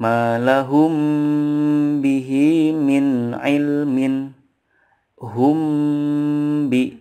ma lahum bihi min ilmin hum bi